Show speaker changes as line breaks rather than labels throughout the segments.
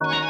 Bye.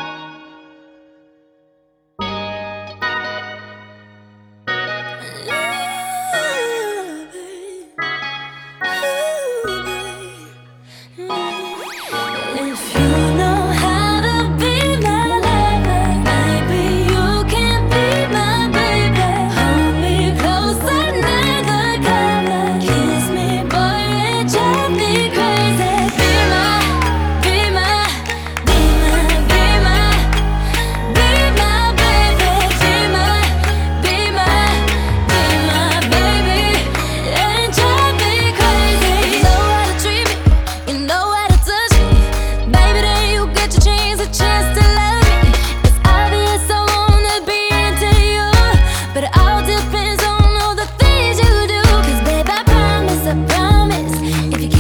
promise. If you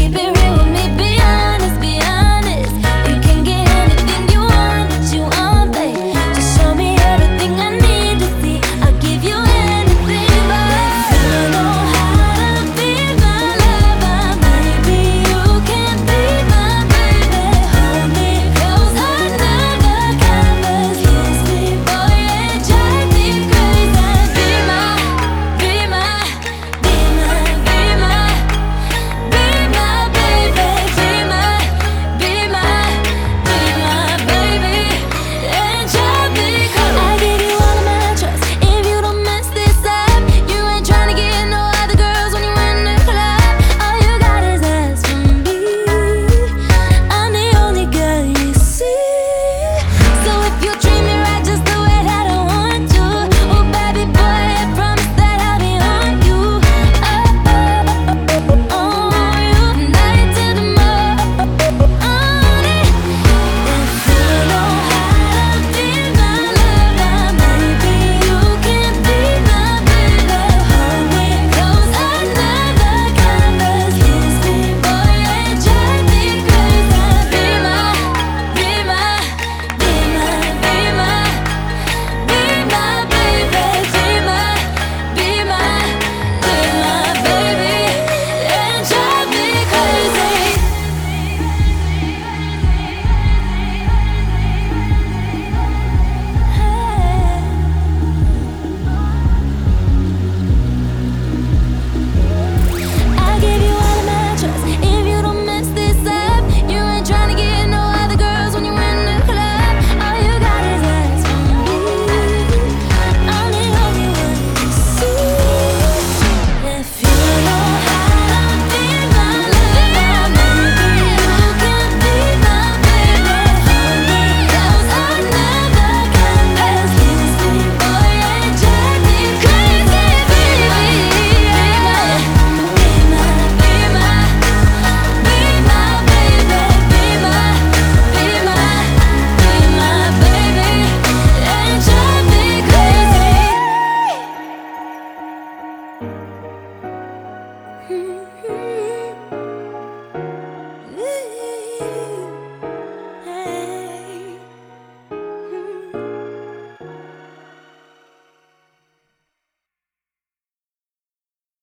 you.